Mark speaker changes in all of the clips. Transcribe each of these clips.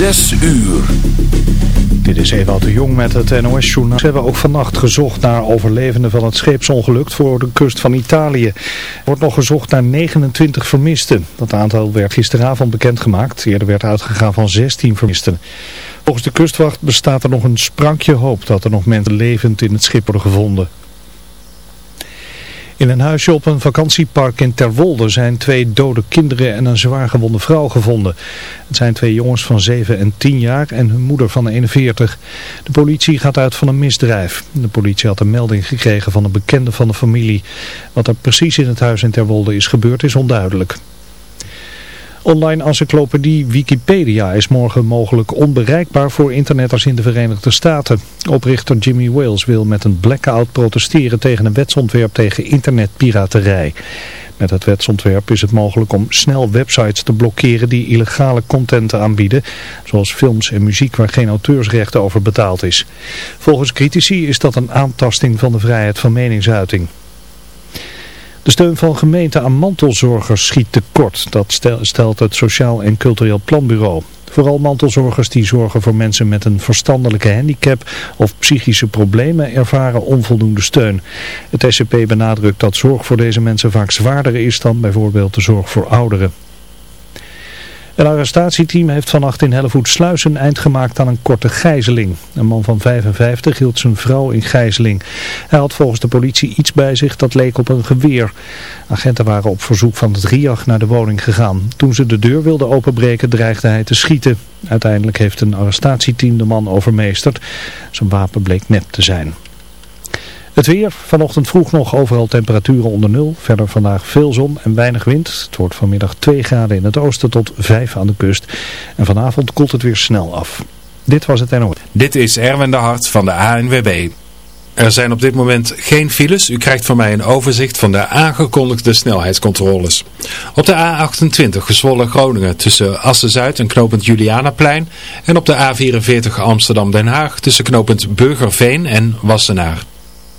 Speaker 1: Zes uur.
Speaker 2: Dit is Ewout de Jong met het NOS-journaal. Ze hebben ook vannacht gezocht naar overlevenden van het scheepsongeluk voor de kust van Italië. Er wordt nog gezocht naar 29 vermisten. Dat aantal werd gisteravond bekendgemaakt. Eerder werd uitgegaan van 16 vermisten. Volgens de kustwacht bestaat er nog een sprankje hoop dat er nog mensen levend in het schip worden gevonden. In een huisje op een vakantiepark in Terwolde zijn twee dode kinderen en een zwaar gewonde vrouw gevonden. Het zijn twee jongens van 7 en 10 jaar en hun moeder van 41. De politie gaat uit van een misdrijf. De politie had een melding gekregen van een bekende van de familie. Wat er precies in het huis in Terwolde is gebeurd is onduidelijk. Online encyclopedie Wikipedia is morgen mogelijk onbereikbaar voor internetters in de Verenigde Staten. Oprichter Jimmy Wales wil met een blackout protesteren tegen een wetsontwerp tegen internetpiraterij. Met het wetsontwerp is het mogelijk om snel websites te blokkeren die illegale content aanbieden, zoals films en muziek waar geen auteursrechten over betaald is. Volgens critici is dat een aantasting van de vrijheid van meningsuiting. De steun van gemeenten aan mantelzorgers schiet tekort. Dat stelt het Sociaal en Cultureel Planbureau. Vooral mantelzorgers die zorgen voor mensen met een verstandelijke handicap of psychische problemen ervaren onvoldoende steun. Het SCP benadrukt dat zorg voor deze mensen vaak zwaarder is dan bijvoorbeeld de zorg voor ouderen. Een arrestatieteam heeft vannacht in Hellevoetsluis een eind gemaakt aan een korte gijzeling. Een man van 55 hield zijn vrouw in gijzeling. Hij had volgens de politie iets bij zich dat leek op een geweer. Agenten waren op verzoek van het RIAG naar de woning gegaan. Toen ze de deur wilden openbreken dreigde hij te schieten. Uiteindelijk heeft een arrestatieteam de man overmeesterd. Zijn wapen bleek nep te zijn. Het weer, vanochtend vroeg nog overal temperaturen onder nul. Verder vandaag veel zon en weinig wind. Het wordt vanmiddag 2 graden in het oosten tot 5 aan de kust. En vanavond koelt het weer snel af. Dit was het NO.
Speaker 3: Dit is Erwin de Hart van de ANWB. Er zijn op dit moment geen files. U krijgt van mij een overzicht van de aangekondigde snelheidscontroles. Op de A28 Gezwolle Groningen tussen Assen-Zuid en knooppunt Julianaplein. En op de A44 Amsterdam-Den Haag tussen knooppunt Burgerveen en Wassenaar.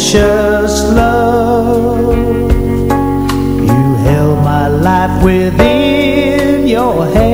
Speaker 4: Precious love, you held my life within your hands,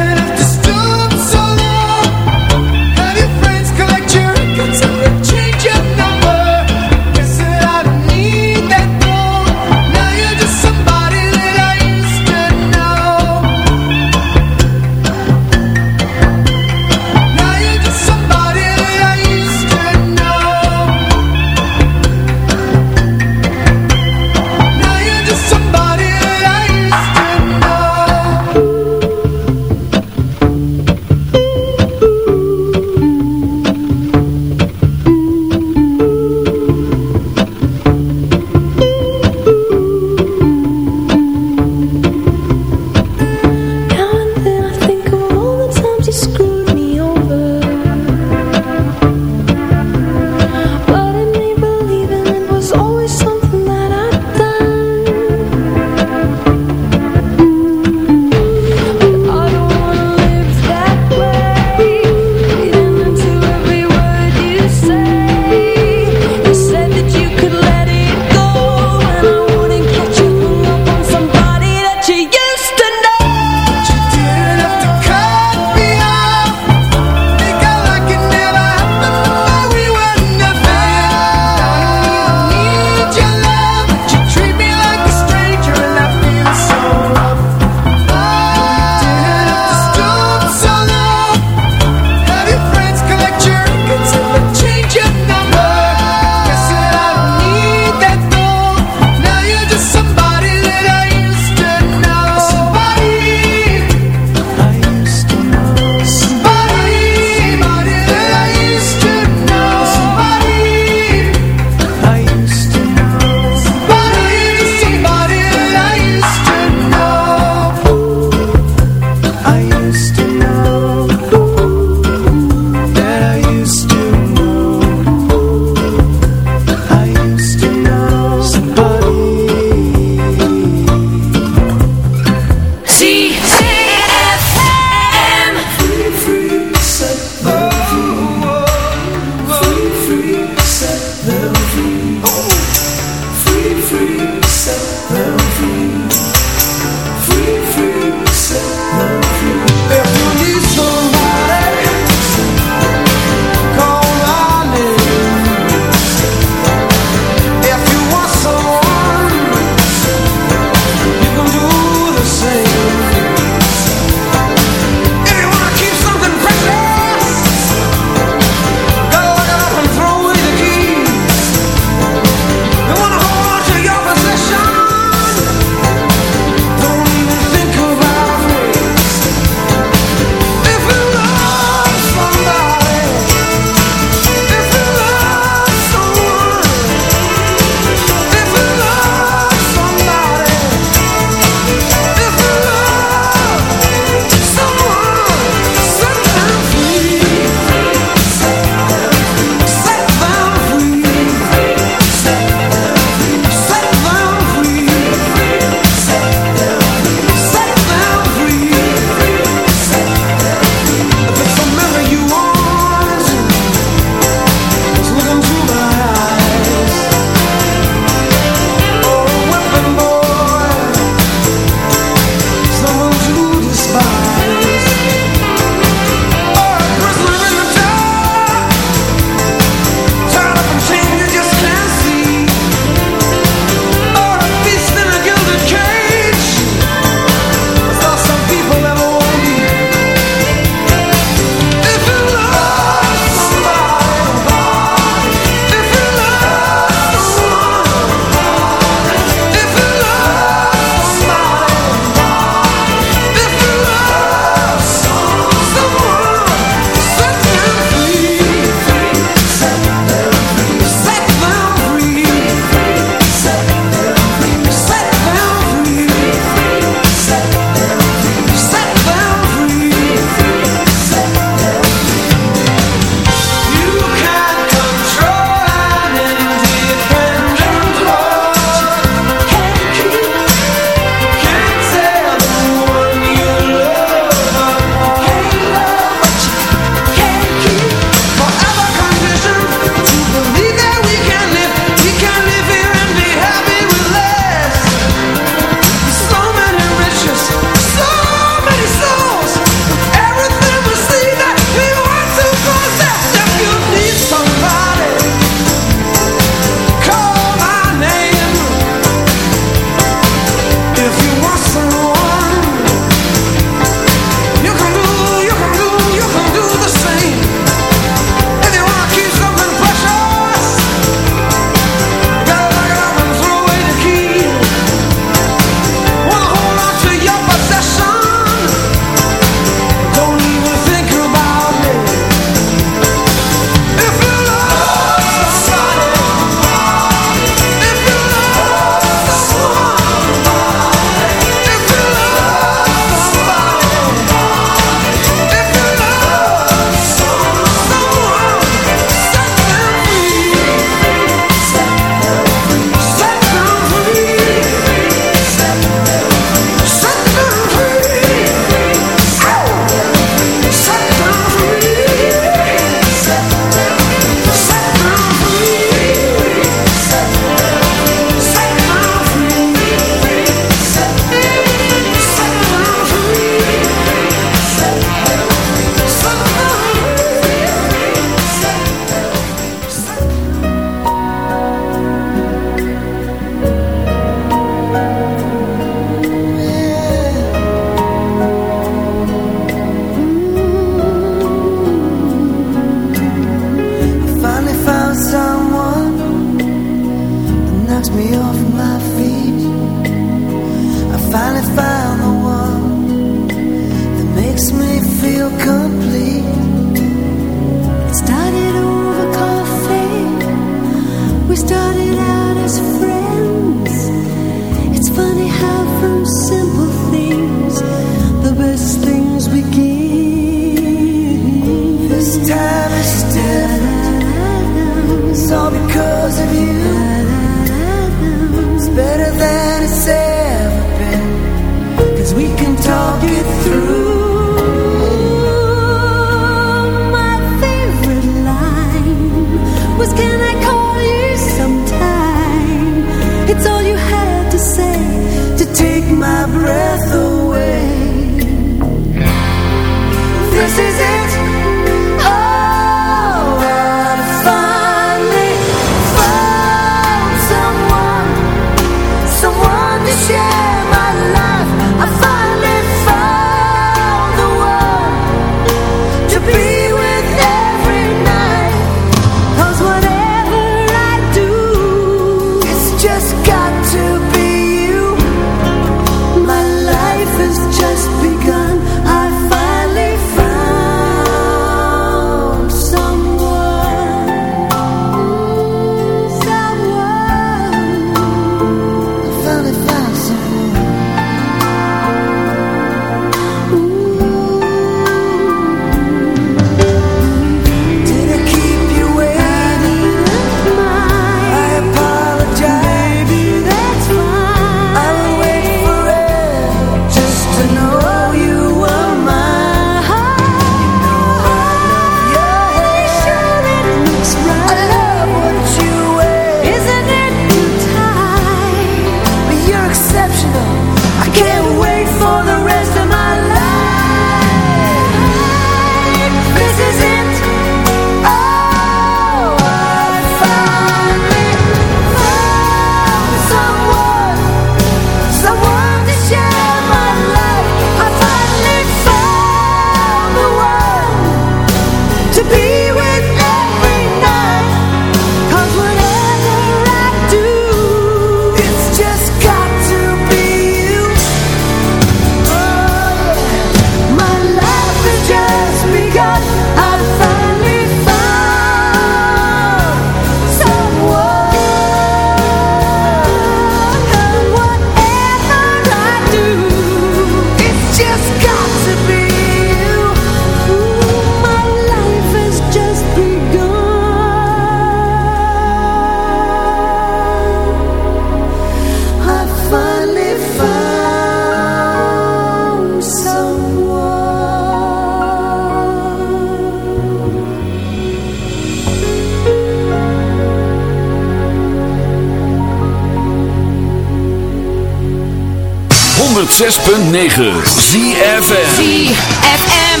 Speaker 1: 106.9 ZFM
Speaker 5: ZFM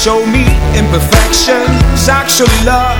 Speaker 6: Show me imperfections, actual love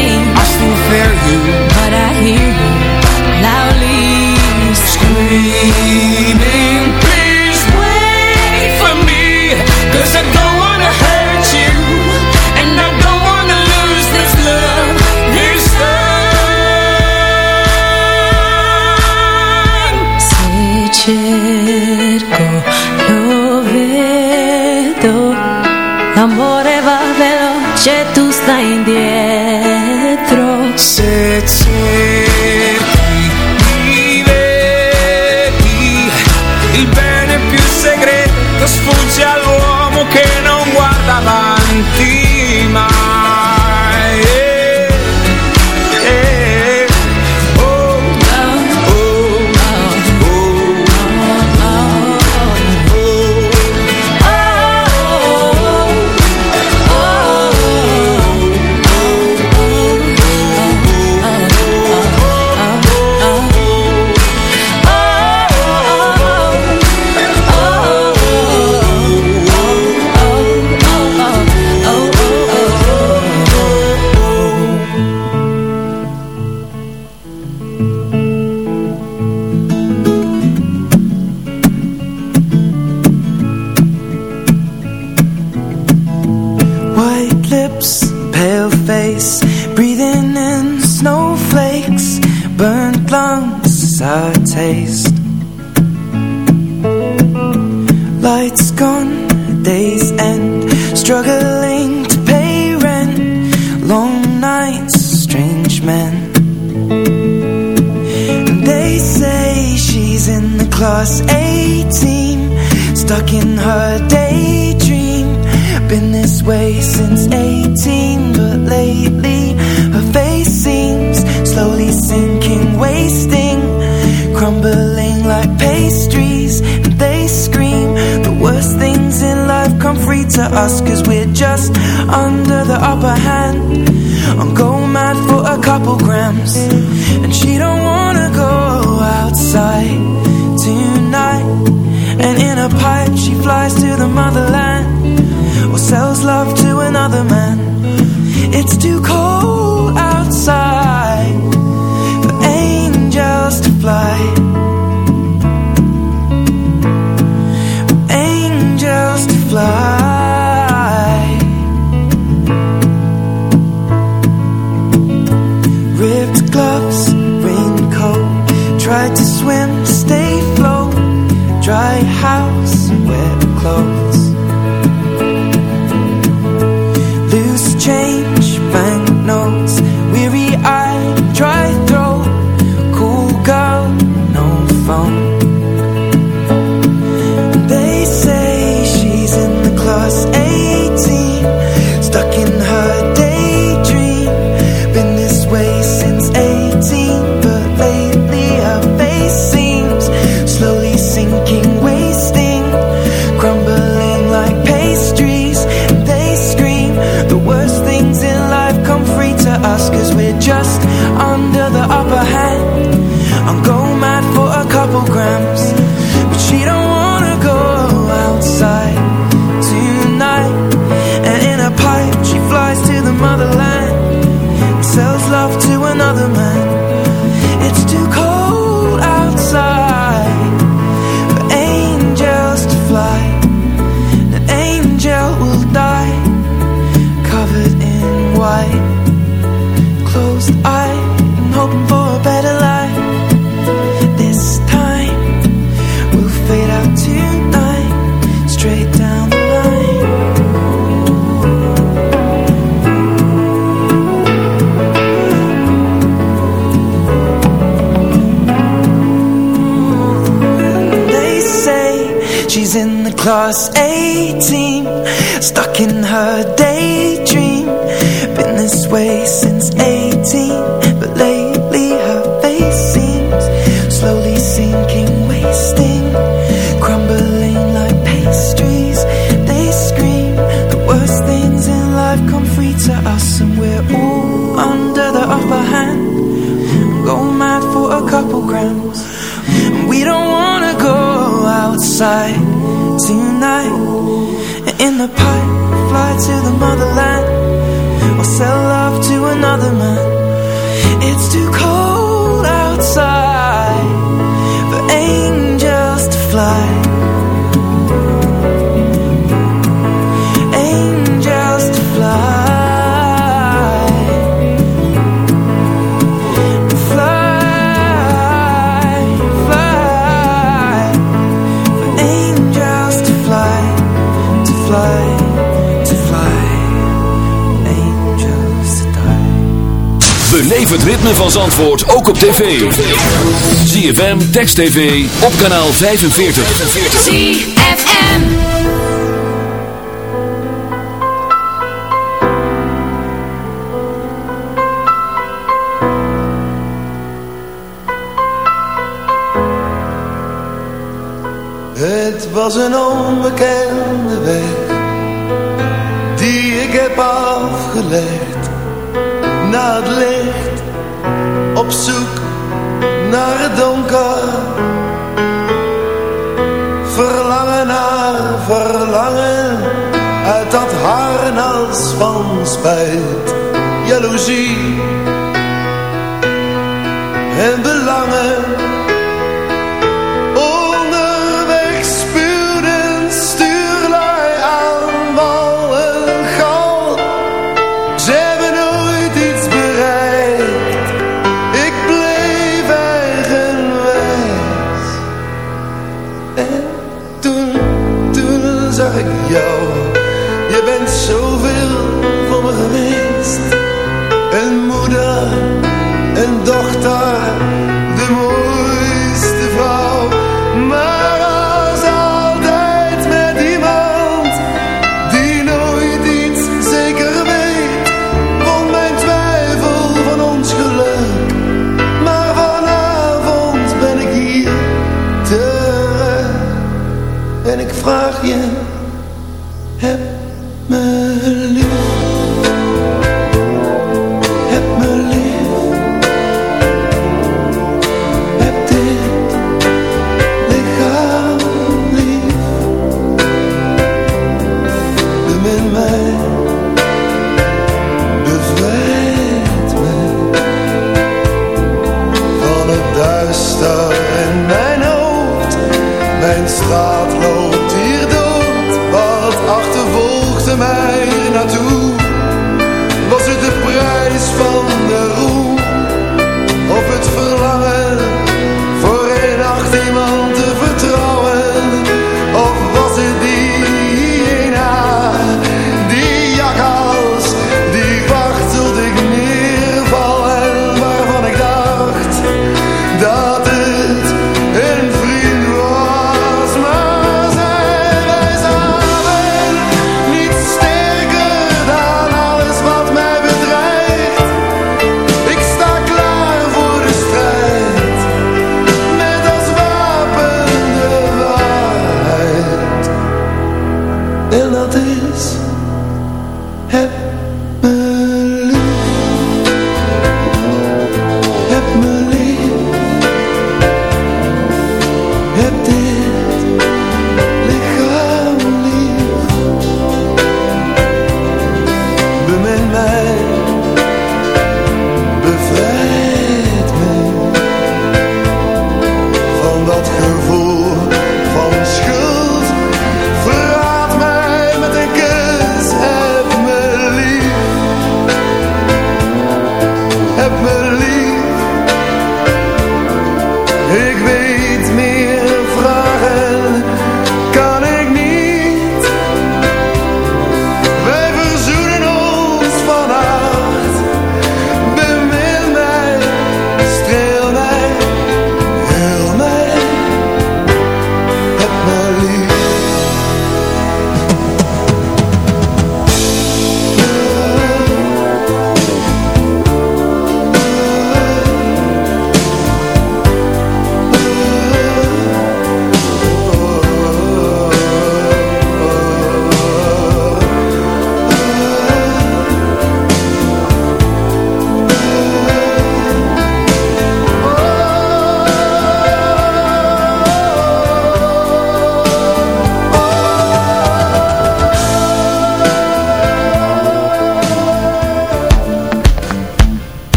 Speaker 5: I still fear you, but I hear you loudly screaming. Please wait for me, cause I don't. Che way since 18,
Speaker 1: ritme van antwoord ook op tv. ZFM, Text TV, op kanaal 45.
Speaker 7: ZFM
Speaker 8: Het was een onbekende weg Die ik heb afgelegd Na het licht naar het donker. Verlangen naar verlangen uit dat harnas van spijt, jaloezie en
Speaker 9: belang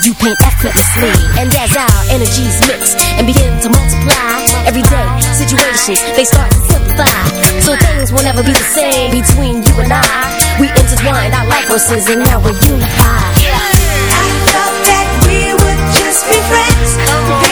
Speaker 9: you paint effortlessly. And as our energies mix and begin to multiply, everyday situations they start to simplify. So things will never be the same between you and I. We intertwined our life forces and now we're unified.
Speaker 10: I thought that we would just be friends.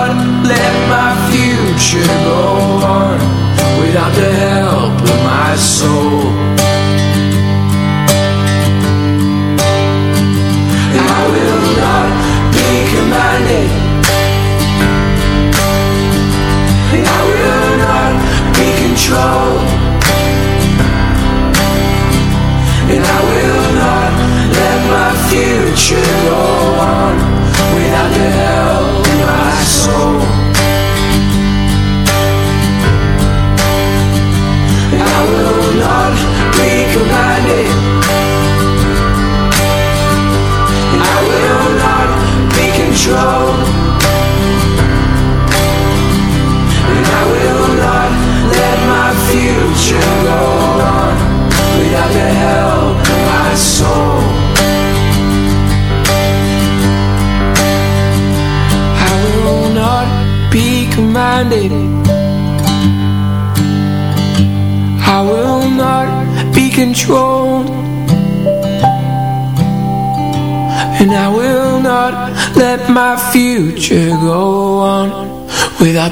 Speaker 11: future go on Without the help of my soul. And I will not be commanded. And I will not be controlled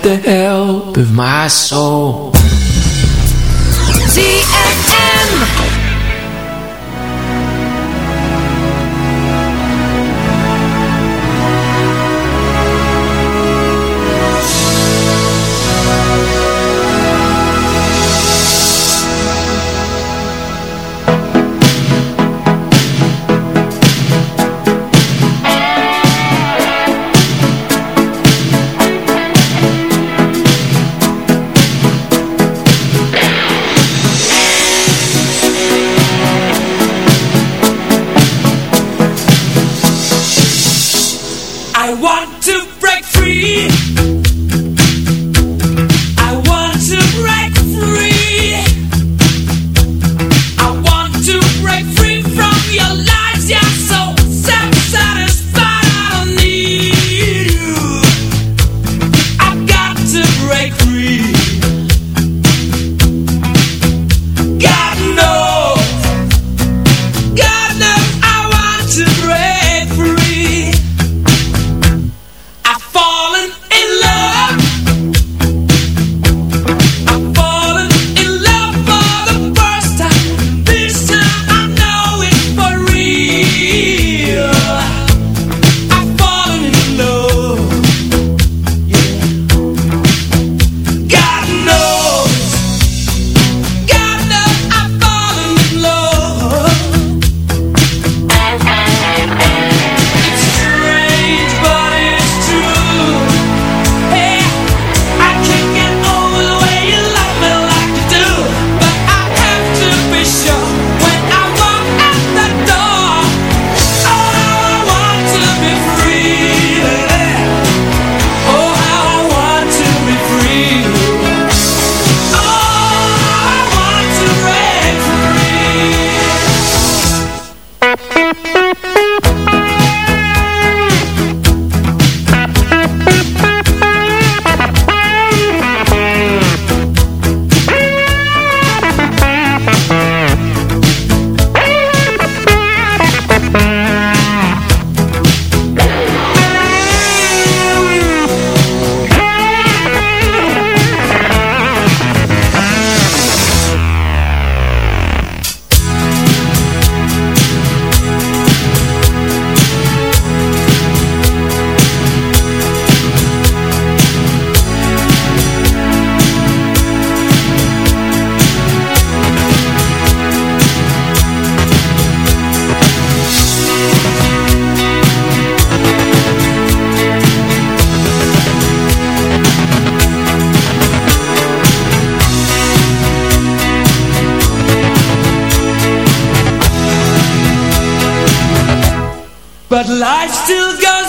Speaker 11: the help. Of my soul break
Speaker 12: free.
Speaker 5: But life still goes